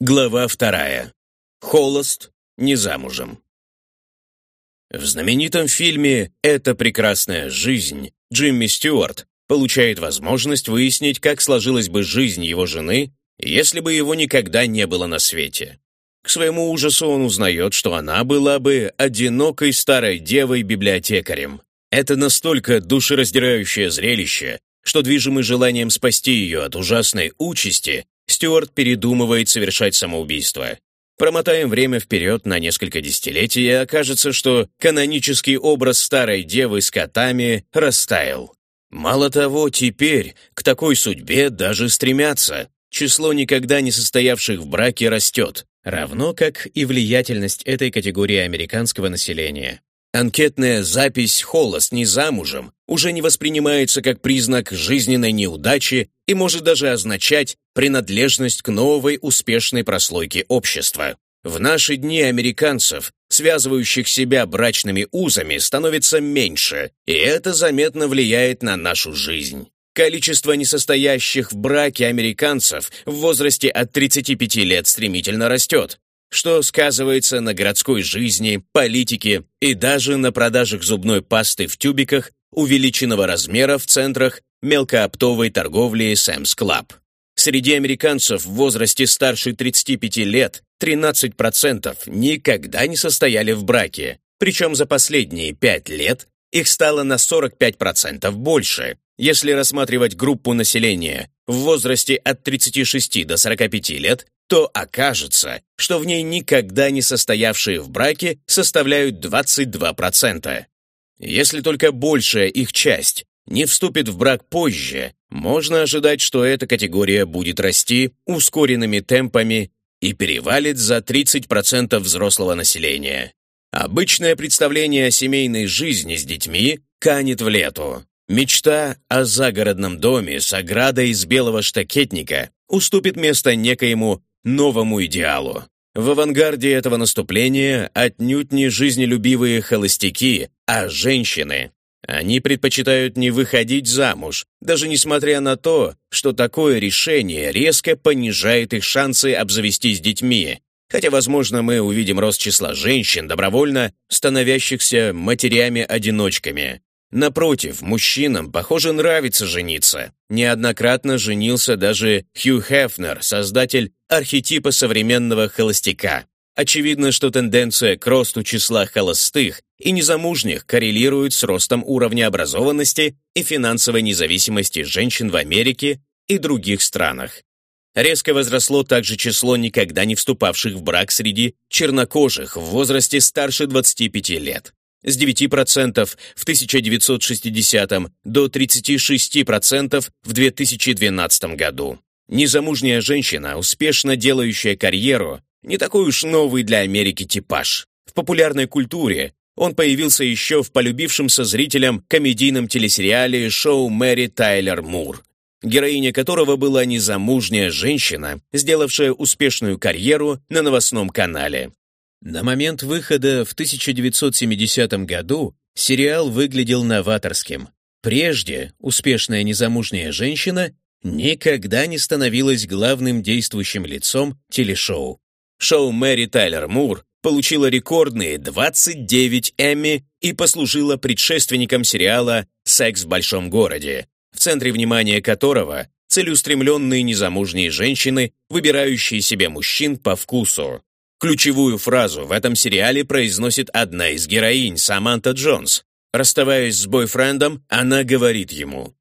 Глава вторая. Холост, не замужем. В знаменитом фильме «Это прекрасная жизнь» Джимми Стюарт получает возможность выяснить, как сложилась бы жизнь его жены, если бы его никогда не было на свете. К своему ужасу он узнает, что она была бы одинокой старой девой-библиотекарем. Это настолько душераздирающее зрелище, что движимый желанием спасти ее от ужасной участи, Стюарт передумывает совершать самоубийство. Промотаем время вперед на несколько десятилетий, и окажется, что канонический образ старой девы с котами растаял. Мало того, теперь к такой судьбе даже стремятся. Число никогда не состоявших в браке растет, равно как и влиятельность этой категории американского населения. Анкетная запись «Холост не замужем» уже не воспринимается как признак жизненной неудачи и может даже означать принадлежность к новой успешной прослойке общества. В наши дни американцев, связывающих себя брачными узами, становится меньше, и это заметно влияет на нашу жизнь. Количество несостоящих в браке американцев в возрасте от 35 лет стремительно растет, что сказывается на городской жизни, политике и даже на продажах зубной пасты в тюбиках увеличенного размера в центрах мелкооптовой торговли Sam's Club. Среди американцев в возрасте старше 35 лет 13% никогда не состояли в браке, причем за последние 5 лет их стало на 45% больше. Если рассматривать группу населения в возрасте от 36 до 45 лет, то окажется, что в ней никогда не состоявшие в браке составляют 22%. Если только большая их часть не вступит в брак позже, можно ожидать, что эта категория будет расти ускоренными темпами и перевалит за 30% взрослого населения. Обычное представление о семейной жизни с детьми канет в лету. Мечта о загородном доме с оградой из белого штакетника уступит место некоему новому идеалу. В авангарде этого наступления отнюдь не жизнелюбивые холостяки, а женщины. Они предпочитают не выходить замуж, даже несмотря на то, что такое решение резко понижает их шансы обзавестись детьми. Хотя, возможно, мы увидим рост числа женщин, добровольно становящихся матерями-одиночками. Напротив, мужчинам, похоже, нравится жениться. Неоднократно женился даже Хью Хефнер, создатель архетипа современного холостяка. Очевидно, что тенденция к росту числа холостых и незамужних коррелирует с ростом уровня образованности и финансовой независимости женщин в Америке и других странах. Резко возросло также число никогда не вступавших в брак среди чернокожих в возрасте старше 25 лет с 9% в 1960 до 36% в 2012 году. Незамужняя женщина, успешно делающая карьеру, не такой уж новый для Америки типаж. В популярной культуре он появился еще в полюбившемся зрителям комедийном телесериале шоу Мэри Тайлер Мур, героиня которого была незамужняя женщина, сделавшая успешную карьеру на новостном канале. На момент выхода в 1970 году сериал выглядел новаторским. Прежде успешная незамужняя женщина никогда не становилась главным действующим лицом телешоу. Шоу Мэри Тайлер Мур получило рекордные 29 Эмми и послужило предшественником сериала «Секс в большом городе», в центре внимания которого целеустремленные незамужние женщины, выбирающие себе мужчин по вкусу. Ключевую фразу в этом сериале произносит одна из героинь, Саманта Джонс. Расставаясь с бойфрендом, она говорит ему,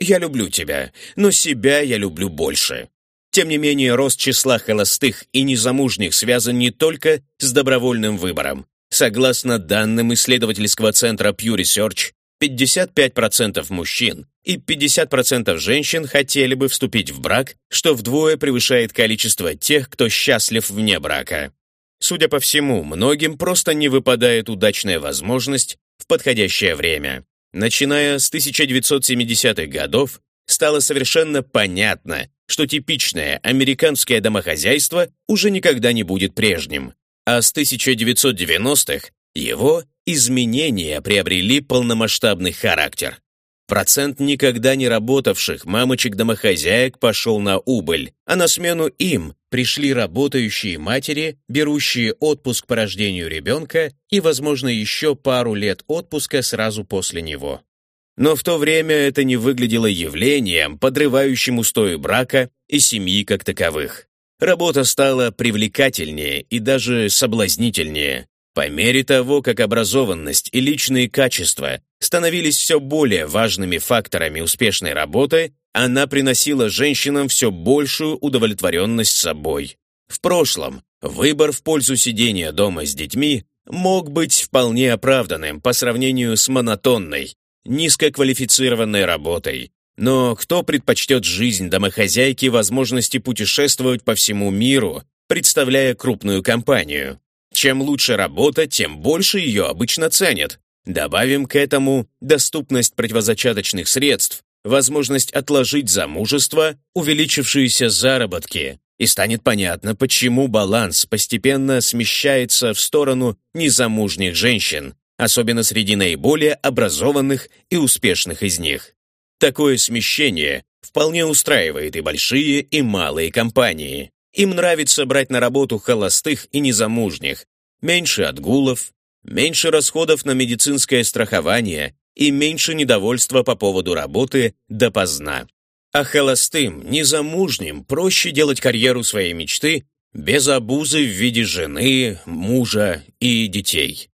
«Я люблю тебя, но себя я люблю больше». Тем не менее, рост числа холостых и незамужних связан не только с добровольным выбором. Согласно данным исследовательского центра Pew Research, 55% мужчин и 50% женщин хотели бы вступить в брак, что вдвое превышает количество тех, кто счастлив вне брака. Судя по всему, многим просто не выпадает удачная возможность в подходящее время. Начиная с 1970-х годов, стало совершенно понятно, что типичное американское домохозяйство уже никогда не будет прежним, а с 1990-х его изменения приобрели полномасштабный характер. Процент никогда не работавших мамочек-домохозяек пошел на убыль, а на смену им пришли работающие матери, берущие отпуск по рождению ребенка и, возможно, еще пару лет отпуска сразу после него. Но в то время это не выглядело явлением, подрывающим устои брака и семьи как таковых. Работа стала привлекательнее и даже соблазнительнее. По мере того, как образованность и личные качества становились все более важными факторами успешной работы, она приносила женщинам все большую удовлетворенность собой. В прошлом выбор в пользу сидения дома с детьми мог быть вполне оправданным по сравнению с монотонной, низкоквалифицированной работой. Но кто предпочтет жизнь домохозяйки возможности путешествовать по всему миру, представляя крупную компанию? Чем лучше работа, тем больше ее обычно ценят. Добавим к этому доступность противозачаточных средств, возможность отложить замужество, увеличившиеся заработки, и станет понятно, почему баланс постепенно смещается в сторону незамужних женщин, особенно среди наиболее образованных и успешных из них. Такое смещение вполне устраивает и большие, и малые компании. Им нравится брать на работу холостых и незамужних, меньше отгулов, меньше расходов на медицинское страхование и меньше недовольства по поводу работы допоздна. А холостым, незамужним проще делать карьеру своей мечты без обузы в виде жены, мужа и детей.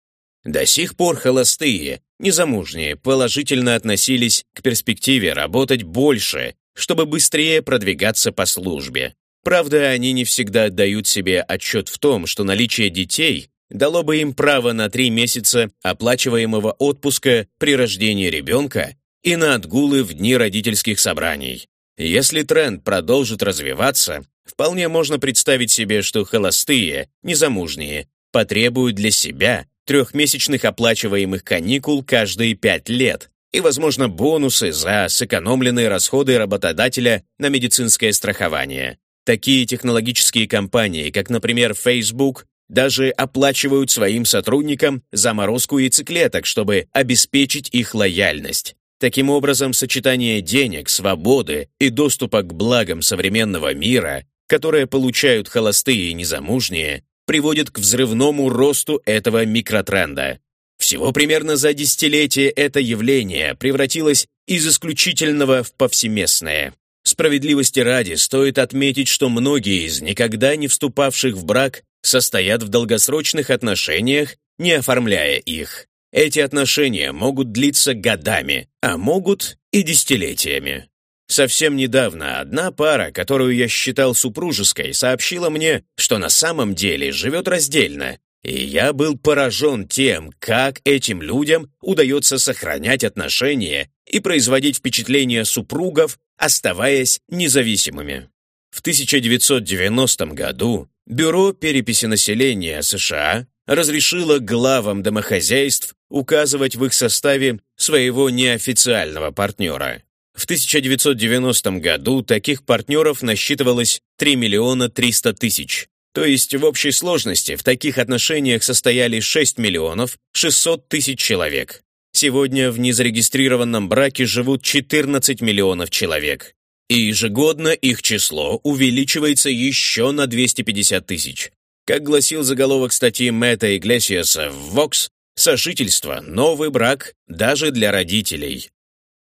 До сих пор холостые, незамужние положительно относились к перспективе работать больше, чтобы быстрее продвигаться по службе. Правда, они не всегда отдают себе отчет в том, что наличие детей дало бы им право на три месяца оплачиваемого отпуска при рождении ребенка и на отгулы в дни родительских собраний. Если тренд продолжит развиваться, вполне можно представить себе, что холостые, незамужние, потребуют для себя трехмесячных оплачиваемых каникул каждые пять лет и, возможно, бонусы за сэкономленные расходы работодателя на медицинское страхование. Такие технологические компании, как, например, Facebook, даже оплачивают своим сотрудникам заморозку яйцеклеток, чтобы обеспечить их лояльность. Таким образом, сочетание денег, свободы и доступа к благам современного мира, которые получают холостые и незамужние, приводит к взрывному росту этого микротренда. Всего примерно за десятилетие это явление превратилось из исключительного в повсеместное. Справедливости ради стоит отметить, что многие из никогда не вступавших в брак состоят в долгосрочных отношениях, не оформляя их. Эти отношения могут длиться годами, а могут и десятилетиями. Совсем недавно одна пара, которую я считал супружеской, сообщила мне, что на самом деле живет раздельно, и я был поражен тем, как этим людям удается сохранять отношения и производить впечатление супругов, оставаясь независимыми. В 1990 году Бюро переписи населения США разрешило главам домохозяйств указывать в их составе своего неофициального партнера. В 1990 году таких партнеров насчитывалось 3 миллиона 300 тысяч. То есть в общей сложности в таких отношениях состояли 6 миллионов 600 тысяч человек. Сегодня в незарегистрированном браке живут 14 миллионов человек и ежегодно их число увеличивается еще на 250 тысяч. Как гласил заголовок статьи Мэтта Иглесиаса в Vox, сожительство – новый брак даже для родителей.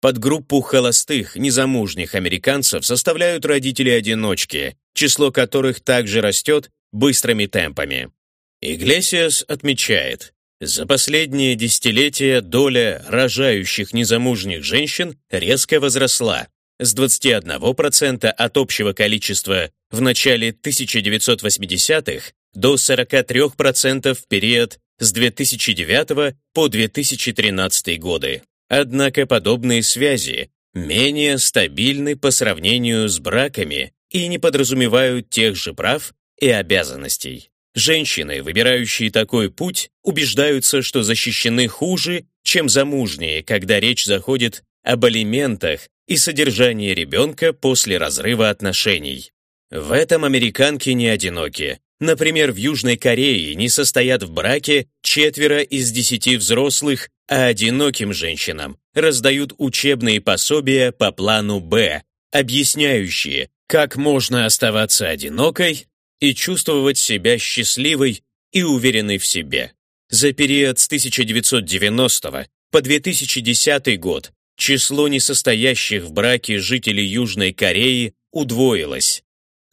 Под группу холостых, незамужних американцев составляют родители-одиночки, число которых также растет быстрыми темпами. Иглесиас отмечает, за последние десятилетия доля рожающих незамужних женщин резко возросла, с 21% от общего количества в начале 1980-х до 43% в период с 2009 по 2013 годы. Однако подобные связи менее стабильны по сравнению с браками и не подразумевают тех же прав и обязанностей. Женщины, выбирающие такой путь, убеждаются, что защищены хуже, чем замужние, когда речь заходит об алиментах и содержании ребенка после разрыва отношений. В этом американки не одиноки. Например, в Южной Корее не состоят в браке четверо из десяти взрослых, а одиноким женщинам раздают учебные пособия по плану «Б», объясняющие, как можно оставаться одинокой и чувствовать себя счастливой и уверенной в себе. За период с 1990 по 2010 год число несостоящих в браке жителей Южной Кореи удвоилось.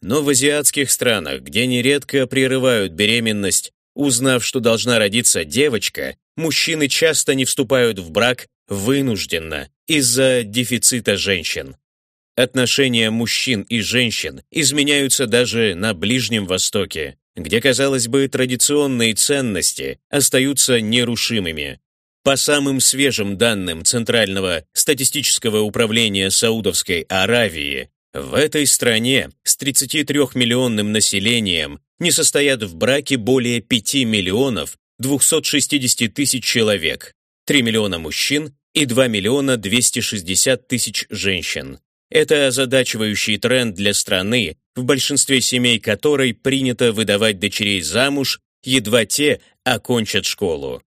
Но в азиатских странах, где нередко прерывают беременность, узнав, что должна родиться девочка, мужчины часто не вступают в брак вынужденно из-за дефицита женщин. Отношения мужчин и женщин изменяются даже на Ближнем Востоке, где, казалось бы, традиционные ценности остаются нерушимыми. По самым свежим данным Центрального статистического управления Саудовской Аравии, в этой стране с 33-миллионным населением не состоят в браке более 5 миллионов 260 тысяч человек, 3 миллиона мужчин и 2 миллиона 260 тысяч женщин. Это озадачивающий тренд для страны, в большинстве семей которой принято выдавать дочерей замуж, едва те окончат школу.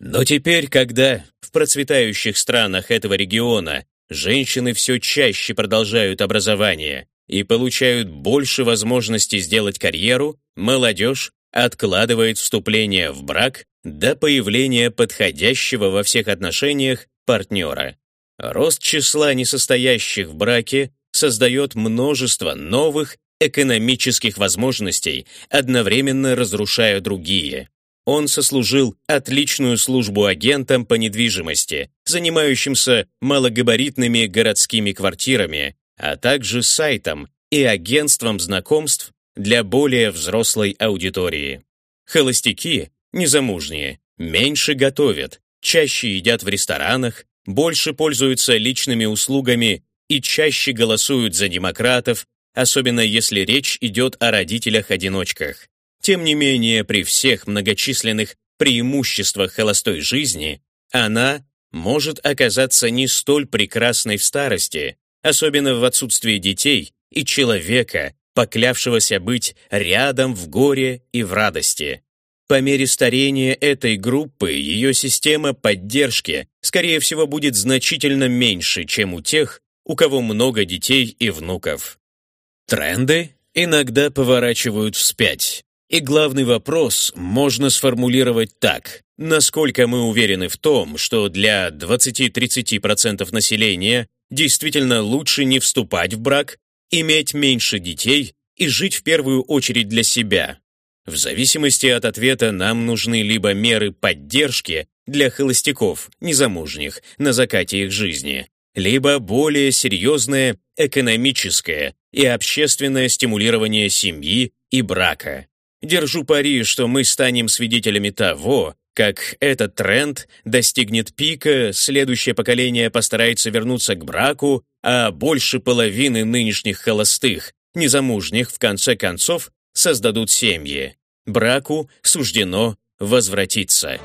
Но теперь, когда в процветающих странах этого региона женщины все чаще продолжают образование и получают больше возможностей сделать карьеру, молодежь откладывает вступление в брак до появления подходящего во всех отношениях партнера. Рост числа несостоящих в браке создает множество новых экономических возможностей, одновременно разрушая другие. Он сослужил отличную службу агентам по недвижимости, занимающимся малогабаритными городскими квартирами, а также сайтом и агентством знакомств для более взрослой аудитории. Холостяки, незамужние, меньше готовят, чаще едят в ресторанах, больше пользуются личными услугами и чаще голосуют за демократов, особенно если речь идет о родителях-одиночках. Тем не менее, при всех многочисленных преимуществах холостой жизни, она может оказаться не столь прекрасной в старости, особенно в отсутствии детей и человека, поклявшегося быть рядом в горе и в радости. По мере старения этой группы ее система поддержки, скорее всего, будет значительно меньше, чем у тех, у кого много детей и внуков. Тренды иногда поворачивают вспять. И главный вопрос можно сформулировать так. Насколько мы уверены в том, что для 20-30% населения действительно лучше не вступать в брак, иметь меньше детей и жить в первую очередь для себя? В зависимости от ответа нам нужны либо меры поддержки для холостяков, незамужних, на закате их жизни, либо более серьезное экономическое и общественное стимулирование семьи и брака. Держу пари, что мы станем свидетелями того, как этот тренд достигнет пика, следующее поколение постарается вернуться к браку, а больше половины нынешних холостых, незамужних, в конце концов, создадут семьи. Браку суждено возвратиться.